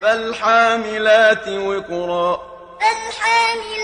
فالحاملات وقرا. فالحاملات